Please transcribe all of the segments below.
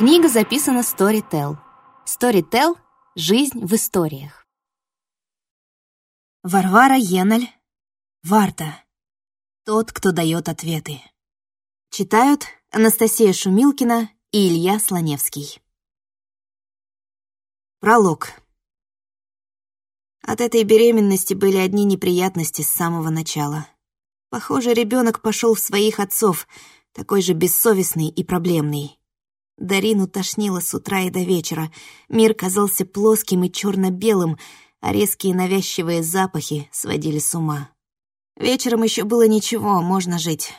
Книга записана Storytel. Storytel — жизнь в историях. Варвара Еналь. Варта. Тот, кто дает ответы. Читают Анастасия Шумилкина и Илья Слоневский. Пролог. От этой беременности были одни неприятности с самого начала. Похоже, ребенок пошел в своих отцов, такой же бессовестный и проблемный. Дарину тошнило с утра и до вечера. Мир казался плоским и черно-белым, а резкие навязчивые запахи сводили с ума. Вечером еще было ничего, можно жить.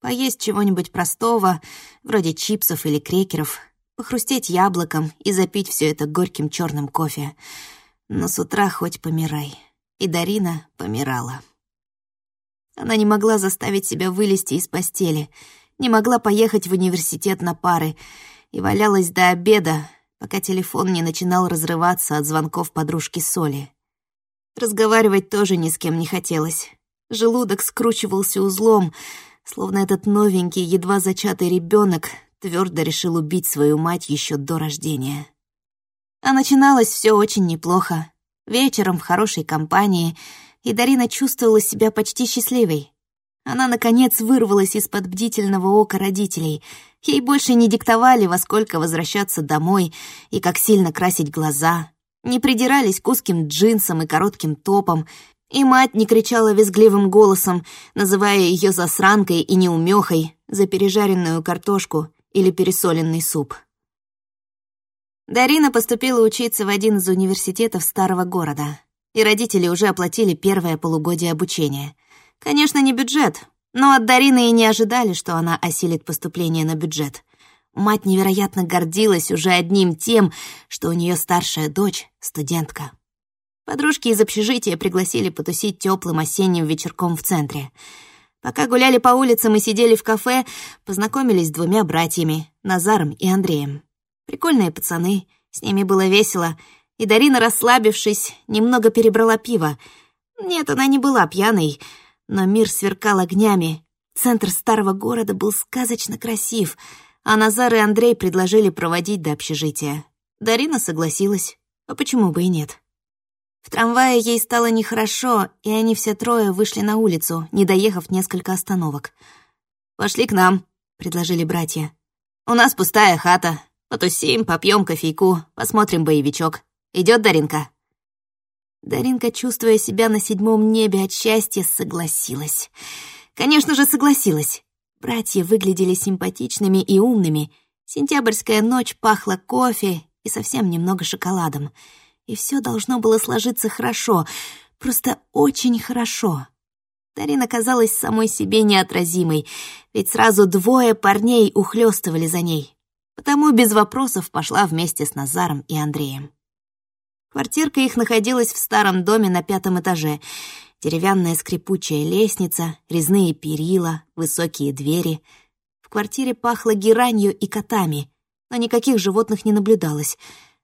Поесть чего-нибудь простого, вроде чипсов или крекеров, похрустеть яблоком и запить все это горьким черным кофе. Но с утра хоть помирай. И Дарина помирала. Она не могла заставить себя вылезти из постели, не могла поехать в университет на пары и валялась до обеда, пока телефон не начинал разрываться от звонков подружки Соли. Разговаривать тоже ни с кем не хотелось. Желудок скручивался узлом, словно этот новенький, едва зачатый ребенок твердо решил убить свою мать еще до рождения. А начиналось все очень неплохо. Вечером в хорошей компании, и Дарина чувствовала себя почти счастливой. Она, наконец, вырвалась из-под бдительного ока родителей. Ей больше не диктовали, во сколько возвращаться домой и как сильно красить глаза. Не придирались к узким джинсам и коротким топам, и мать не кричала визгливым голосом, называя ее засранкой и неумехой за пережаренную картошку или пересоленный суп. Дарина поступила учиться в один из университетов старого города, и родители уже оплатили первое полугодие обучения. Конечно, не бюджет, но от Дарины и не ожидали, что она осилит поступление на бюджет. Мать невероятно гордилась уже одним тем, что у нее старшая дочь — студентка. Подружки из общежития пригласили потусить теплым осенним вечерком в центре. Пока гуляли по улицам и сидели в кафе, познакомились с двумя братьями, Назаром и Андреем. Прикольные пацаны, с ними было весело, и Дарина, расслабившись, немного перебрала пиво. Нет, она не была пьяной, но мир сверкал огнями. Центр старого города был сказочно красив, а Назар и Андрей предложили проводить до общежития. Дарина согласилась, а почему бы и нет? В трамвае ей стало нехорошо, и они все трое вышли на улицу, не доехав несколько остановок. «Пошли к нам», — предложили братья. «У нас пустая хата, Потусим, попьем кофейку, посмотрим боевичок. Идет Даринка?» Даринка, чувствуя себя на седьмом небе от счастья, согласилась. Конечно же, согласилась. Братья выглядели симпатичными и умными. Сентябрьская ночь пахла кофе и совсем немного шоколадом. И все должно было сложиться хорошо, просто очень хорошо. Дарина казалась самой себе неотразимой, ведь сразу двое парней ухлёстывали за ней потому без вопросов пошла вместе с Назаром и Андреем. Квартирка их находилась в старом доме на пятом этаже. Деревянная скрипучая лестница, резные перила, высокие двери. В квартире пахло геранью и котами, но никаких животных не наблюдалось.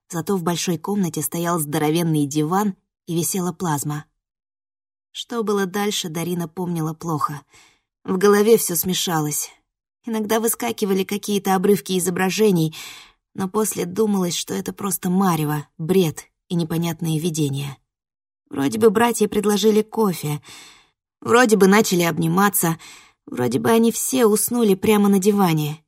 Зато в большой комнате стоял здоровенный диван и висела плазма. Что было дальше, Дарина помнила плохо. В голове все смешалось. Иногда выскакивали какие-то обрывки изображений, но после думалось, что это просто марево, бред и непонятные видения. Вроде бы братья предложили кофе, вроде бы начали обниматься, вроде бы они все уснули прямо на диване.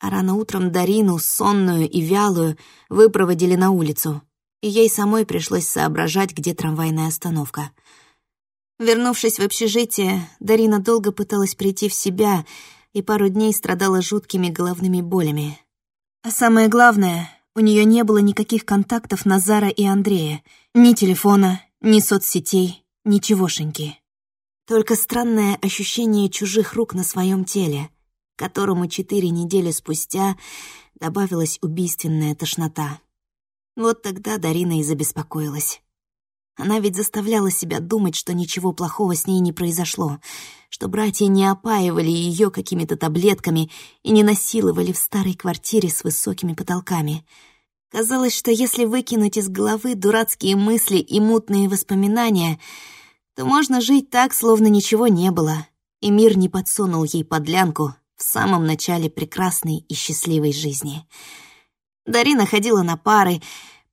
А рано утром Дарину, сонную и вялую, выпроводили на улицу, и ей самой пришлось соображать, где трамвайная остановка. Вернувшись в общежитие, Дарина долго пыталась прийти в себя — и пару дней страдала жуткими головными болями. А самое главное, у нее не было никаких контактов Назара и Андрея, ни телефона, ни соцсетей, ничегошеньки. Только странное ощущение чужих рук на своем теле, которому четыре недели спустя добавилась убийственная тошнота. Вот тогда Дарина и забеспокоилась. Она ведь заставляла себя думать, что ничего плохого с ней не произошло, что братья не опаивали ее какими-то таблетками и не насиловали в старой квартире с высокими потолками. Казалось, что если выкинуть из головы дурацкие мысли и мутные воспоминания, то можно жить так, словно ничего не было, и мир не подсунул ей подлянку в самом начале прекрасной и счастливой жизни. Дарина ходила на пары,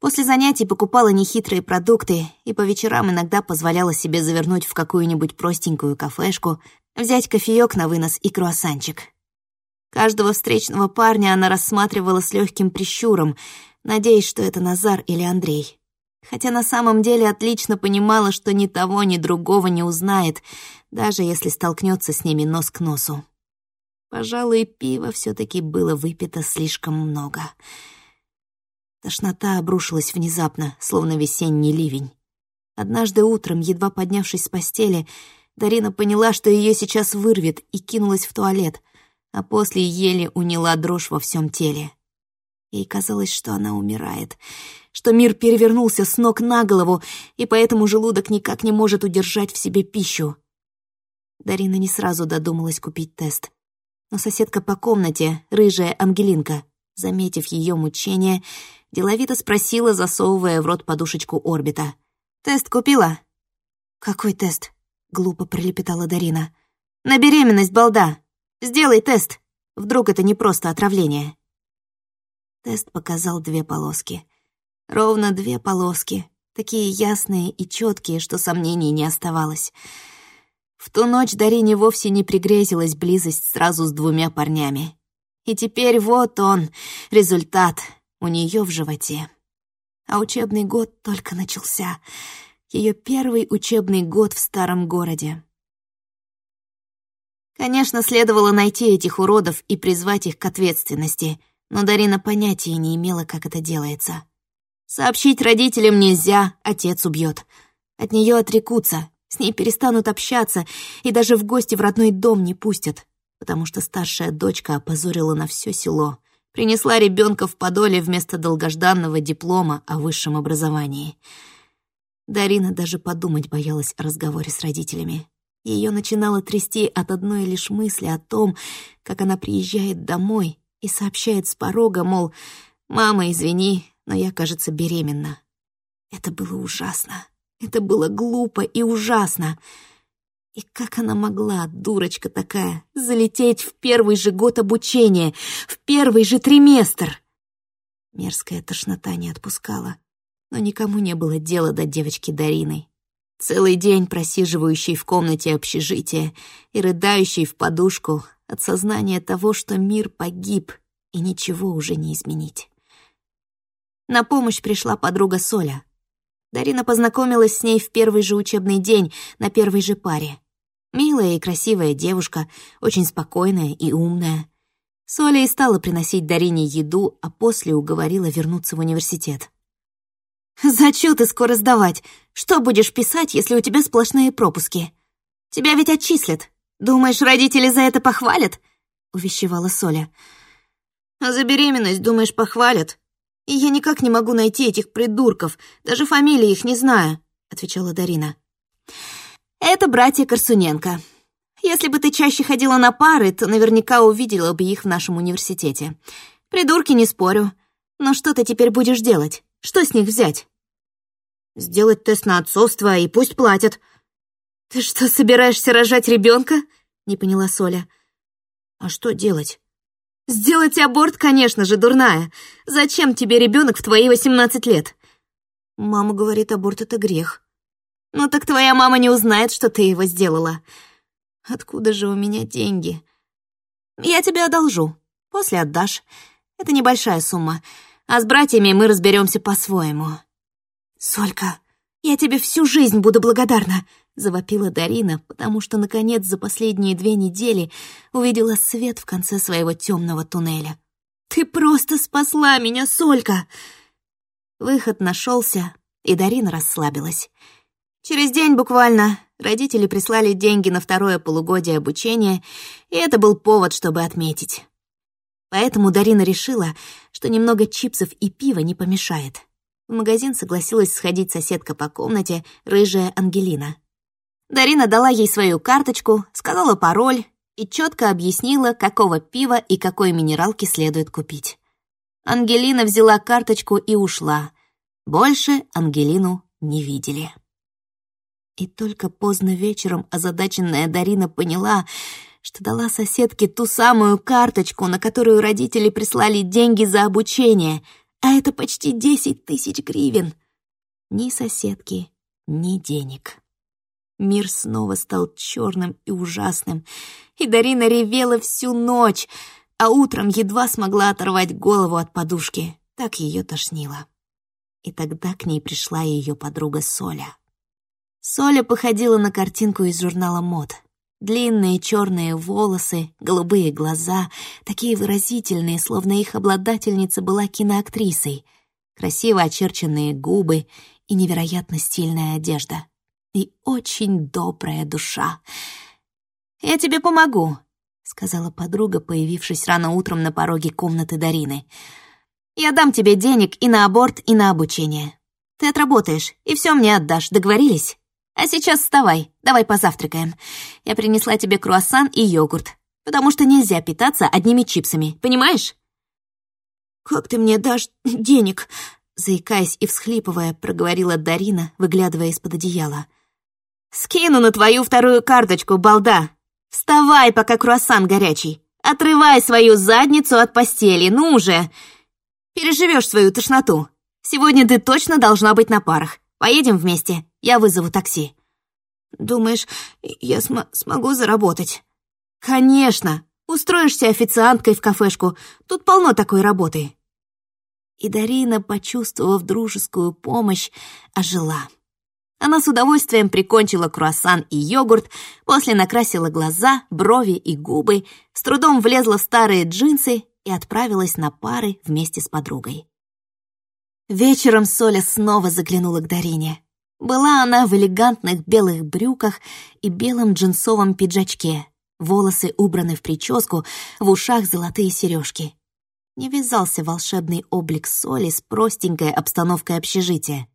после занятий покупала нехитрые продукты и по вечерам иногда позволяла себе завернуть в какую-нибудь простенькую кафешку, взять кофеёк на вынос и круассанчик. Каждого встречного парня она рассматривала с легким прищуром, надеясь, что это Назар или Андрей. Хотя на самом деле отлично понимала, что ни того, ни другого не узнает, даже если столкнется с ними нос к носу. Пожалуй, пива все таки было выпито слишком много. Тошнота обрушилась внезапно, словно весенний ливень. Однажды утром, едва поднявшись с постели, Дарина поняла, что ее сейчас вырвет, и кинулась в туалет — а после еле уняла дрожь во всем теле. Ей казалось, что она умирает, что мир перевернулся с ног на голову, и поэтому желудок никак не может удержать в себе пищу. Дарина не сразу додумалась купить тест. Но соседка по комнате, рыжая Ангелинка, заметив ее мучение, деловито спросила, засовывая в рот подушечку орбита. «Тест купила?» «Какой тест?» — глупо пролепетала Дарина. «На беременность, балда!» Сделай тест. Вдруг это не просто отравление. Тест показал две полоски. Ровно две полоски, такие ясные и четкие, что сомнений не оставалось. В ту ночь Дарине вовсе не пригрезилась близость сразу с двумя парнями. И теперь вот он, результат, у нее в животе. А учебный год только начался. Ее первый учебный год в старом городе. Конечно, следовало найти этих уродов и призвать их к ответственности, но Дарина понятия не имела, как это делается. Сообщить родителям нельзя, отец убьет. От нее отрекутся, с ней перестанут общаться и даже в гости в родной дом не пустят, потому что старшая дочка опозорила на все село, принесла ребенка в подоле вместо долгожданного диплома о высшем образовании. Дарина даже подумать боялась о разговоре с родителями. Ее начинало трясти от одной лишь мысли о том, как она приезжает домой и сообщает с порога, мол, «Мама, извини, но я, кажется, беременна». Это было ужасно. Это было глупо и ужасно. И как она могла, дурочка такая, залететь в первый же год обучения, в первый же триместр? Мерзкая тошнота не отпускала, но никому не было дела до девочки Дарины. Целый день просиживающий в комнате общежития и рыдающий в подушку от сознания того, что мир погиб и ничего уже не изменить. На помощь пришла подруга Соля. Дарина познакомилась с ней в первый же учебный день на первой же паре. Милая и красивая девушка, очень спокойная и умная. Соля и стала приносить Дарине еду, а после уговорила вернуться в университет. «Зачеты скоро сдавать. Что будешь писать, если у тебя сплошные пропуски? Тебя ведь отчислят. Думаешь, родители за это похвалят?» — увещевала Соля. «А за беременность, думаешь, похвалят? И я никак не могу найти этих придурков, даже фамилии их не знаю», — отвечала Дарина. «Это братья Корсуненко. Если бы ты чаще ходила на пары, то наверняка увидела бы их в нашем университете. Придурки, не спорю. Но что ты теперь будешь делать? Что с них взять?» Сделать тест на отцовство, и пусть платят. Ты что, собираешься рожать ребенка? Не поняла Соля. А что делать? Сделать аборт, конечно же, дурная. Зачем тебе ребенок в твои восемнадцать лет? Мама говорит, аборт — это грех. Ну так твоя мама не узнает, что ты его сделала. Откуда же у меня деньги? Я тебе одолжу. После отдашь. Это небольшая сумма. А с братьями мы разберемся по-своему. «Солька, я тебе всю жизнь буду благодарна!» — завопила Дарина, потому что, наконец, за последние две недели увидела свет в конце своего темного туннеля. «Ты просто спасла меня, Солька!» Выход нашелся, и Дарина расслабилась. Через день буквально родители прислали деньги на второе полугодие обучения, и это был повод, чтобы отметить. Поэтому Дарина решила, что немного чипсов и пива не помешает. В магазин согласилась сходить соседка по комнате, рыжая Ангелина. Дарина дала ей свою карточку, сказала пароль и четко объяснила, какого пива и какой минералки следует купить. Ангелина взяла карточку и ушла. Больше Ангелину не видели. И только поздно вечером озадаченная Дарина поняла, что дала соседке ту самую карточку, на которую родители прислали деньги за обучение, А это почти десять тысяч гривен. Ни соседки, ни денег. Мир снова стал черным и ужасным, и Дарина ревела всю ночь, а утром едва смогла оторвать голову от подушки, так ее тошнило. И тогда к ней пришла ее подруга Соля. Соля походила на картинку из журнала мод. Длинные черные волосы, голубые глаза, такие выразительные, словно их обладательница была киноактрисой, красиво очерченные губы и невероятно стильная одежда. И очень добрая душа. «Я тебе помогу», — сказала подруга, появившись рано утром на пороге комнаты Дарины. «Я дам тебе денег и на аборт, и на обучение. Ты отработаешь, и все мне отдашь, договорились?» А сейчас вставай, давай позавтракаем. Я принесла тебе круассан и йогурт, потому что нельзя питаться одними чипсами, понимаешь?» «Как ты мне дашь денег?» Заикаясь и всхлипывая, проговорила Дарина, выглядывая из-под одеяла. «Скину на твою вторую карточку, балда! Вставай, пока круассан горячий! Отрывай свою задницу от постели, ну уже! Переживешь свою тошноту! Сегодня ты точно должна быть на парах. Поедем вместе, я вызову такси». «Думаешь, я см смогу заработать?» «Конечно! Устроишься официанткой в кафешку. Тут полно такой работы». И Дарина, почувствовав дружескую помощь, ожила. Она с удовольствием прикончила круассан и йогурт, после накрасила глаза, брови и губы, с трудом влезла в старые джинсы и отправилась на пары вместе с подругой. Вечером Соля снова заглянула к Дарине. Была она в элегантных белых брюках и белом джинсовом пиджачке, волосы убраны в прическу, в ушах золотые сережки. Не вязался волшебный облик Соли с простенькой обстановкой общежития.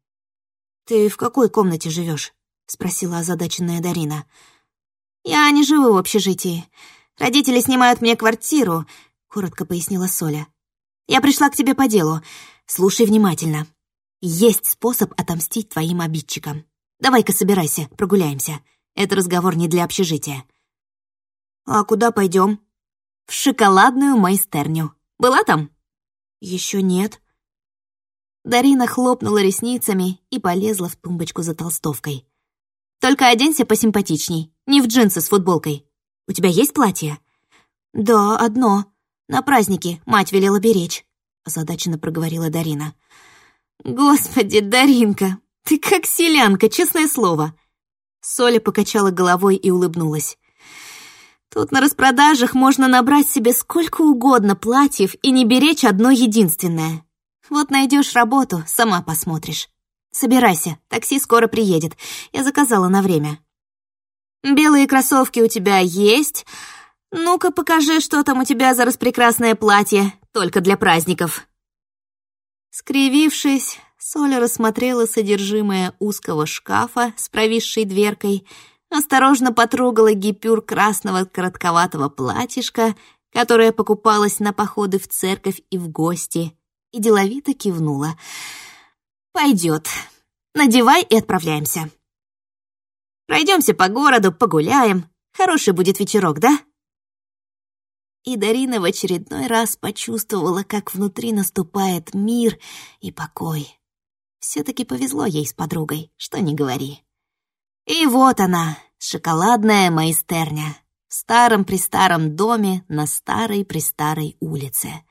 «Ты в какой комнате живешь? спросила озадаченная Дарина. «Я не живу в общежитии. Родители снимают мне квартиру», — коротко пояснила Соля. «Я пришла к тебе по делу. Слушай внимательно. Есть способ отомстить твоим обидчикам. Давай-ка собирайся, прогуляемся. Это разговор не для общежития. А куда пойдем? В шоколадную майстерню. Была там? Еще нет. Дарина хлопнула ресницами и полезла в тумбочку за толстовкой. Только оденься посимпатичней, не в джинсы с футболкой. У тебя есть платье? Да, одно. На празднике мать велела беречь озадаченно проговорила Дарина. «Господи, Даринка, ты как селянка, честное слово!» Соля покачала головой и улыбнулась. «Тут на распродажах можно набрать себе сколько угодно платьев и не беречь одно единственное. Вот найдешь работу, сама посмотришь. Собирайся, такси скоро приедет. Я заказала на время. Белые кроссовки у тебя есть. Ну-ка покажи, что там у тебя за распрекрасное платье только для праздников». Скривившись, Соля рассмотрела содержимое узкого шкафа с провисшей дверкой, осторожно потрогала гипюр красного коротковатого платьишка, которое покупалось на походы в церковь и в гости, и деловито кивнула. «Пойдет. Надевай и отправляемся. Пройдемся по городу, погуляем. Хороший будет вечерок, да?» И Дарина в очередной раз почувствовала, как внутри наступает мир и покой. Все-таки повезло ей с подругой, что не говори. И вот она, шоколадная майстерня, в старом-престаром доме на старой-престарой улице.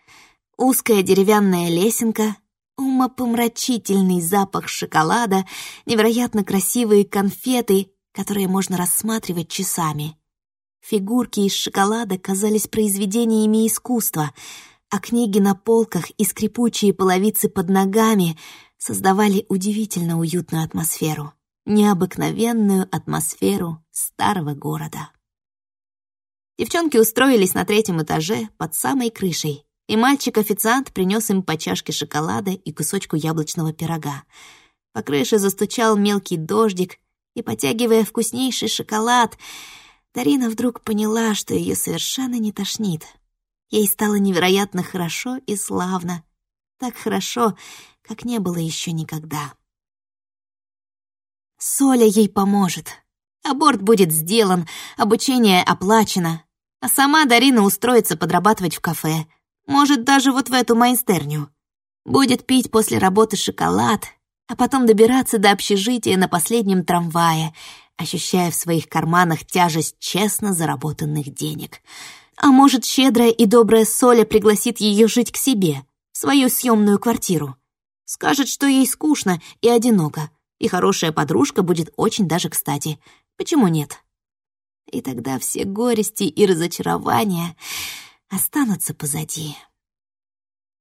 Узкая деревянная лесенка, умопомрачительный запах шоколада, невероятно красивые конфеты, которые можно рассматривать часами — Фигурки из шоколада казались произведениями искусства, а книги на полках и скрипучие половицы под ногами создавали удивительно уютную атмосферу, необыкновенную атмосферу старого города. Девчонки устроились на третьем этаже под самой крышей, и мальчик-официант принес им по чашке шоколада и кусочку яблочного пирога. По крыше застучал мелкий дождик, и, потягивая вкуснейший шоколад, Дарина вдруг поняла, что ее совершенно не тошнит. Ей стало невероятно хорошо и славно. Так хорошо, как не было еще никогда. Соля ей поможет. Аборт будет сделан, обучение оплачено. А сама Дарина устроится подрабатывать в кафе. Может, даже вот в эту майстерню. Будет пить после работы шоколад, а потом добираться до общежития на последнем трамвае, ощущая в своих карманах тяжесть честно заработанных денег. А может, щедрая и добрая Соля пригласит ее жить к себе, в свою съемную квартиру. Скажет, что ей скучно и одиноко, и хорошая подружка будет очень даже кстати. Почему нет? И тогда все горести и разочарования останутся позади.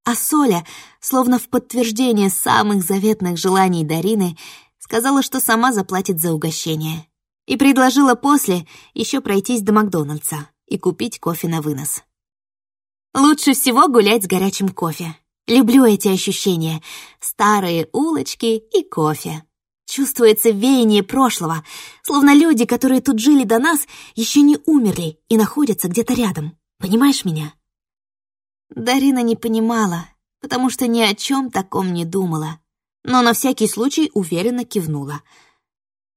А Соля, словно в подтверждение самых заветных желаний Дарины, сказала, что сама заплатит за угощение. И предложила после еще пройтись до Макдональдса и купить кофе на вынос. Лучше всего гулять с горячим кофе. Люблю эти ощущения. Старые улочки и кофе. Чувствуется веяние прошлого, словно люди, которые тут жили до нас, еще не умерли и находятся где-то рядом. Понимаешь меня? Дарина не понимала, потому что ни о чем таком не думала, но на всякий случай уверенно кивнула.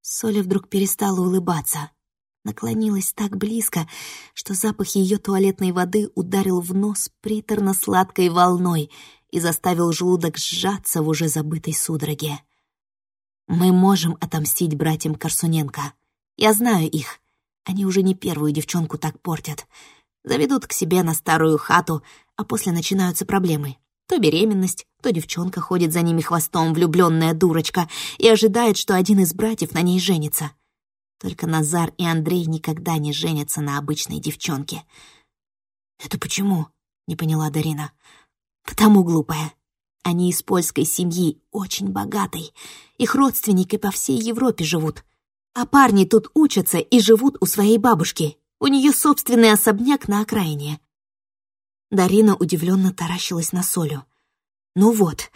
Соля вдруг перестала улыбаться. Наклонилась так близко, что запах ее туалетной воды ударил в нос приторно-сладкой волной и заставил желудок сжаться в уже забытой судороге. Мы можем отомстить братьям Корсуненко. Я знаю их. Они уже не первую девчонку так портят. Заведут к себе на старую хату, а после начинаются проблемы. То беременность, то девчонка ходит за ними хвостом, влюбленная дурочка, и ожидает, что один из братьев на ней женится. Только Назар и Андрей никогда не женятся на обычной девчонке. «Это почему?» — не поняла Дарина. «Потому, глупая. Они из польской семьи, очень богатой. Их родственники по всей Европе живут. А парни тут учатся и живут у своей бабушки. У нее собственный особняк на окраине. Дарина удивленно таращилась на Солю. «Ну вот,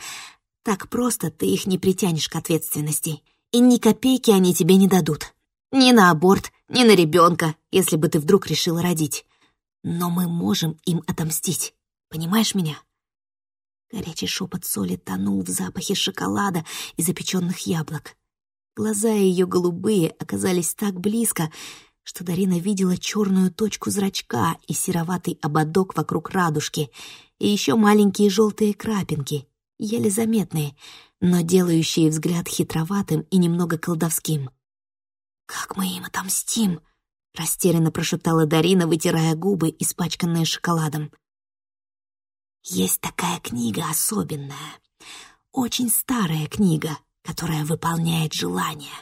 так просто ты их не притянешь к ответственности, и ни копейки они тебе не дадут. Ни на аборт, ни на ребенка, если бы ты вдруг решила родить. Но мы можем им отомстить, понимаешь меня?» Горячий шепот соли тонул в запахе шоколада и запеченных яблок. Глаза ее голубые оказались так близко, что Дарина видела черную точку зрачка и сероватый ободок вокруг радужки, и еще маленькие желтые крапинки, еле заметные, но делающие взгляд хитроватым и немного колдовским. «Как мы им отомстим?» — растерянно прошептала Дарина, вытирая губы, испачканные шоколадом. Есть такая книга особенная, очень старая книга, которая выполняет желания.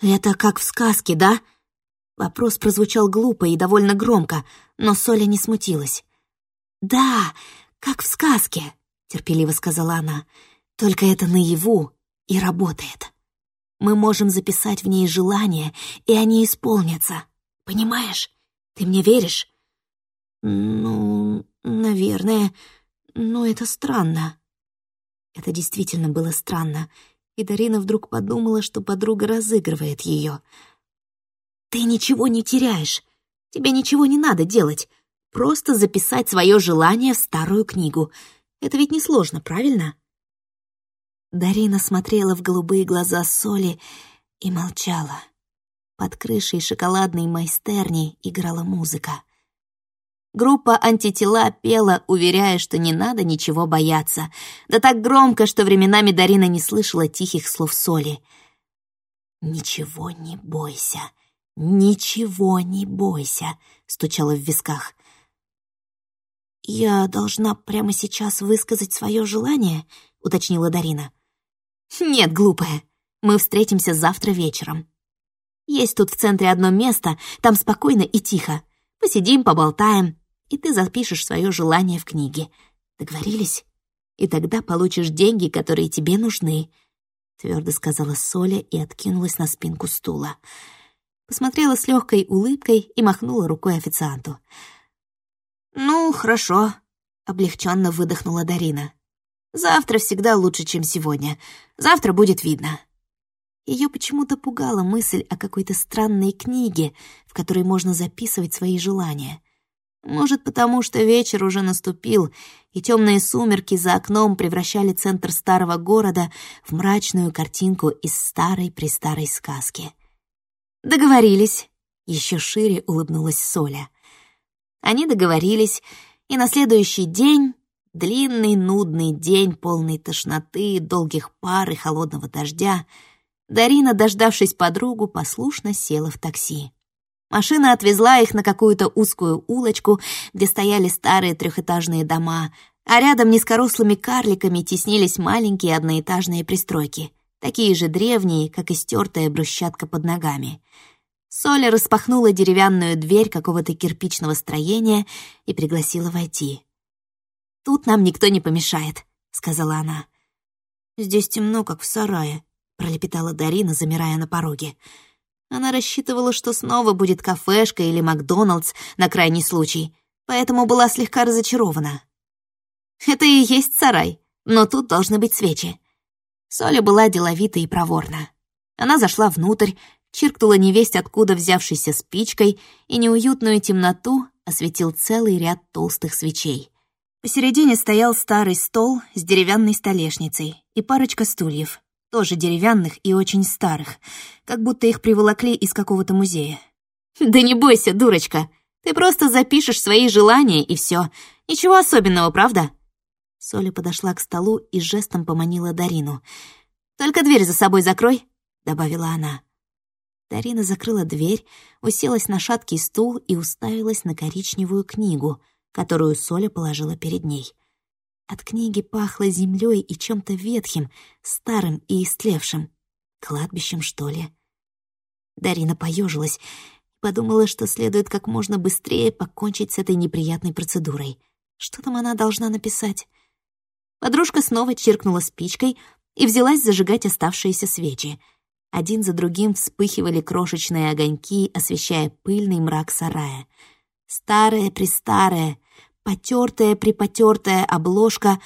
«Это как в сказке, да?» Вопрос прозвучал глупо и довольно громко, но Соля не смутилась. «Да, как в сказке», — терпеливо сказала она, «только это наяву и работает. Мы можем записать в ней желания, и они исполнятся. Понимаешь? Ты мне веришь?» «Ну, наверное, но это странно». Это действительно было странно, и Дарина вдруг подумала, что подруга разыгрывает ее. «Ты ничего не теряешь. Тебе ничего не надо делать. Просто записать свое желание в старую книгу. Это ведь несложно, правильно?» Дарина смотрела в голубые глаза Соли и молчала. Под крышей шоколадной майстерни играла музыка. Группа антитела пела, уверяя, что не надо ничего бояться. Да так громко, что временами Дарина не слышала тихих слов соли. «Ничего не бойся, ничего не бойся», — стучала в висках. «Я должна прямо сейчас высказать свое желание?» — уточнила Дарина. «Нет, глупая, мы встретимся завтра вечером. Есть тут в центре одно место, там спокойно и тихо. Посидим, поболтаем, и ты запишешь свое желание в книге. Договорились? И тогда получишь деньги, которые тебе нужны», — твердо сказала Соля и откинулась на спинку стула. Посмотрела с легкой улыбкой и махнула рукой официанту. «Ну, хорошо», — облегченно выдохнула Дарина. «Завтра всегда лучше, чем сегодня. Завтра будет видно». Ее почему-то пугала мысль о какой-то странной книге, в которой можно записывать свои желания — может, потому что вечер уже наступил, и темные сумерки за окном превращали центр старого города в мрачную картинку из старой-престарой сказки. «Договорились», — еще шире улыбнулась Соля. Они договорились, и на следующий день Длинный, нудный день, полный тошноты, долгих пар и холодного дождя. Дарина, дождавшись подругу, послушно села в такси. Машина отвезла их на какую-то узкую улочку, где стояли старые трехэтажные дома, а рядом низкорослыми карликами теснились маленькие одноэтажные пристройки, такие же древние, как и стертая брусчатка под ногами. Соля распахнула деревянную дверь какого-то кирпичного строения и пригласила войти. «Тут нам никто не помешает», — сказала она. «Здесь темно, как в сарае», — пролепетала Дарина, замирая на пороге. Она рассчитывала, что снова будет кафешка или Макдоналдс на крайний случай, поэтому была слегка разочарована. Это и есть сарай, но тут должны быть свечи. Соля была деловита и проворна. Она зашла внутрь, чиркнула невесть откуда взявшейся спичкой, и неуютную темноту осветил целый ряд толстых свечей. Посередине стоял старый стол с деревянной столешницей и парочка стульев, тоже деревянных и очень старых, как будто их приволокли из какого-то музея. «Да не бойся, дурочка, ты просто запишешь свои желания и все. Ничего особенного, правда?» Соля подошла к столу и жестом поманила Дарину. «Только дверь за собой закрой», — добавила она. Дарина закрыла дверь, уселась на шаткий стул и уставилась на коричневую книгу, которую Соля положила перед ней. От книги пахло землей и чем-то ветхим, старым и истлевшим. Кладбищем, что ли? Дарина поежилась и подумала, что следует как можно быстрее покончить с этой неприятной процедурой. Что там она должна написать? Подружка снова чиркнула спичкой и взялась зажигать оставшиеся свечи. Один за другим вспыхивали крошечные огоньки, освещая пыльный мрак сарая. Старая-престарая, потертая-припотертая обложка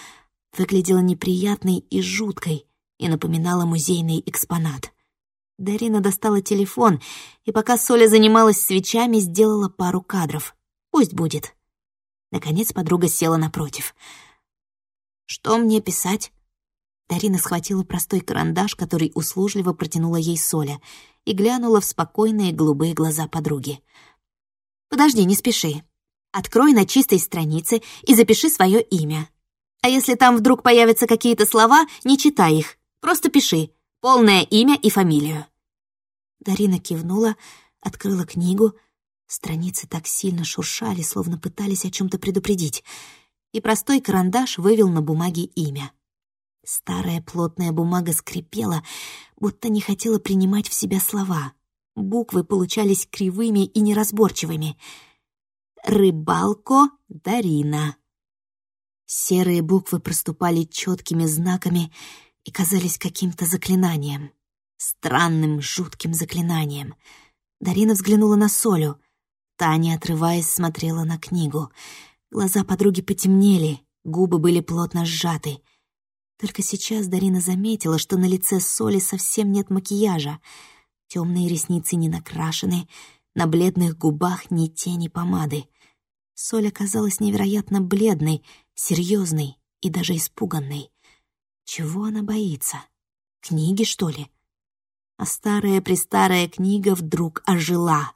выглядела неприятной и жуткой и напоминала музейный экспонат. Дарина достала телефон и, пока Соля занималась свечами, сделала пару кадров. Пусть будет. Наконец подруга села напротив. «Что мне писать?» Дарина схватила простой карандаш, который услужливо протянула ей Соля, и глянула в спокойные голубые глаза подруги. «Подожди, не спеши. Открой на чистой странице и запиши свое имя. А если там вдруг появятся какие-то слова, не читай их. Просто пиши. Полное имя и фамилию». Дарина кивнула, открыла книгу. Страницы так сильно шуршали, словно пытались о чем то предупредить. И простой карандаш вывел на бумаге имя. Старая плотная бумага скрипела, будто не хотела принимать в себя слова. Буквы получались кривыми и неразборчивыми — Рыбалко Дарина. Серые буквы проступали четкими знаками и казались каким-то заклинанием. Странным, жутким заклинанием. Дарина взглянула на Солю. Таня, отрываясь, смотрела на книгу. Глаза подруги потемнели, губы были плотно сжаты. Только сейчас Дарина заметила, что на лице Соли совсем нет макияжа. Темные ресницы не накрашены, на бледных губах ни тени помады. Соль оказалась невероятно бледной, серьезной и даже испуганной. Чего она боится? Книги, что ли? А старая-престарая книга вдруг ожила.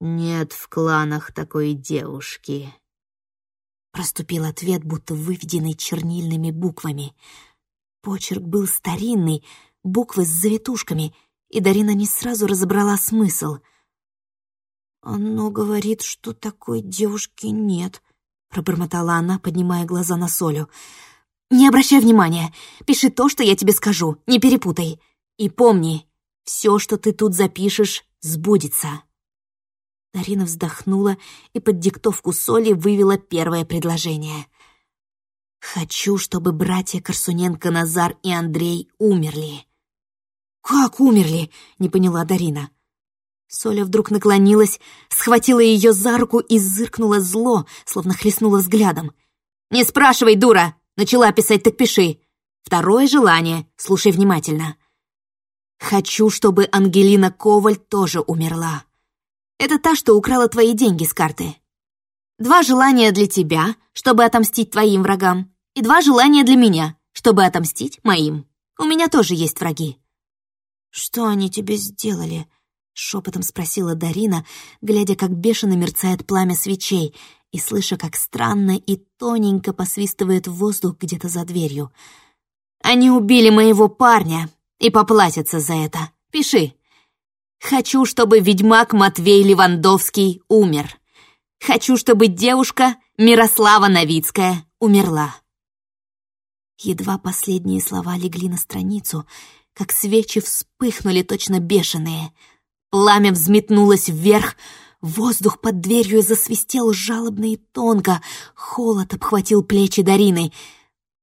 «Нет в кланах такой девушки», Проступил ответ, будто выведенный чернильными буквами. Почерк был старинный, буквы с завитушками, и Дарина не сразу разобрала смысл — «Оно говорит, что такой девушки нет», — пробормотала она, поднимая глаза на Солю. «Не обращай внимания. Пиши то, что я тебе скажу. Не перепутай. И помни, все, что ты тут запишешь, сбудется». Дарина вздохнула и под диктовку Соли вывела первое предложение. «Хочу, чтобы братья Корсуненко Назар и Андрей умерли». «Как умерли?» — не поняла Дарина. Соля вдруг наклонилась, схватила ее за руку и зыркнула зло, словно хлестнула взглядом. «Не спрашивай, дура! Начала писать, так пиши. Второе желание, слушай внимательно. Хочу, чтобы Ангелина Коваль тоже умерла. Это та, что украла твои деньги с карты. Два желания для тебя, чтобы отомстить твоим врагам, и два желания для меня, чтобы отомстить моим. У меня тоже есть враги». «Что они тебе сделали?» — шепотом спросила Дарина, глядя, как бешено мерцает пламя свечей, и слыша, как странно и тоненько посвистывает воздух где-то за дверью. «Они убили моего парня и поплатятся за это. Пиши. Хочу, чтобы ведьмак Матвей Левандовский умер. Хочу, чтобы девушка Мирослава Новицкая умерла». Едва последние слова легли на страницу, как свечи вспыхнули точно бешеные. Пламя взметнулось вверх, воздух под дверью засвистел жалобно и тонко, холод обхватил плечи Дарины.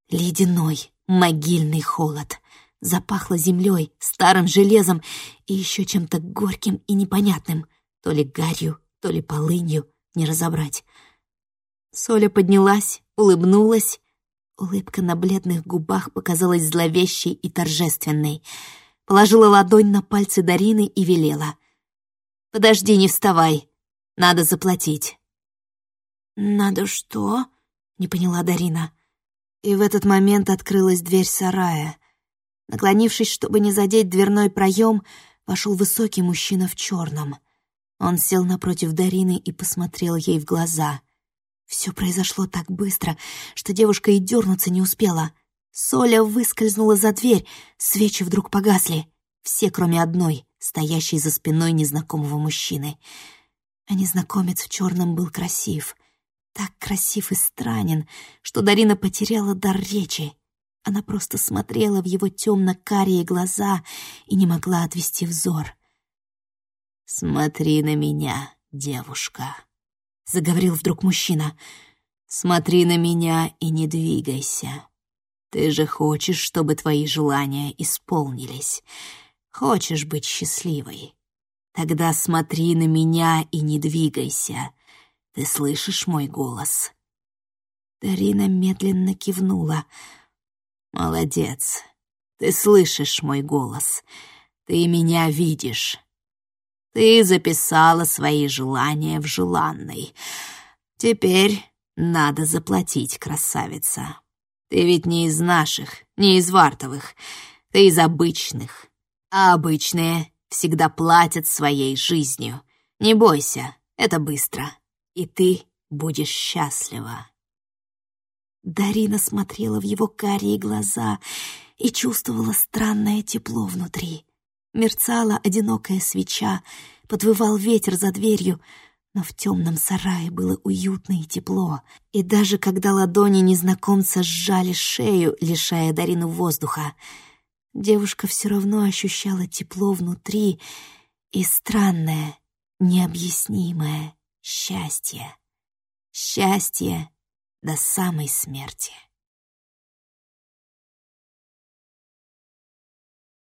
Ледяной, могильный холод. Запахло землей, старым железом и еще чем-то горьким и непонятным, то ли гарью, то ли полынью, не разобрать. Соля поднялась, улыбнулась, Улыбка на бледных губах показалась зловещей и торжественной. Положила ладонь на пальцы Дарины и велела. «Подожди, не вставай. Надо заплатить». «Надо что?» — не поняла Дарина. И в этот момент открылась дверь сарая. Наклонившись, чтобы не задеть дверной проем, вошел высокий мужчина в черном. Он сел напротив Дарины и посмотрел ей в глаза. Все произошло так быстро, что девушка и дернуться не успела. Соля выскользнула за дверь, свечи вдруг погасли. Все, кроме одной, стоящей за спиной незнакомого мужчины. А незнакомец в черном был красив. Так красив и странен, что Дарина потеряла дар речи. Она просто смотрела в его темно-карие глаза и не могла отвести взор. «Смотри на меня, девушка», — заговорил вдруг мужчина. «Смотри на меня и не двигайся. Ты же хочешь, чтобы твои желания исполнились. Хочешь быть счастливой. Тогда смотри на меня и не двигайся. Ты слышишь мой голос?» Дарина медленно кивнула. «Молодец. Ты слышишь мой голос. Ты меня видишь. Ты записала свои желания в желанной. Теперь надо заплатить, красавица. Ты ведь не из наших, не из вартовых. Ты из обычных. А обычные всегда платят своей жизнью. Не бойся, это быстро. И ты будешь счастлива. Дарина смотрела в его карие глаза и чувствовала странное тепло внутри. Мерцала одинокая свеча, подвывал ветер за дверью, но в темном сарае было уютно и тепло. И даже когда ладони незнакомца сжали шею, лишая Дарину воздуха, девушка все равно ощущала тепло внутри и странное, необъяснимое счастье. Счастье до самой смерти.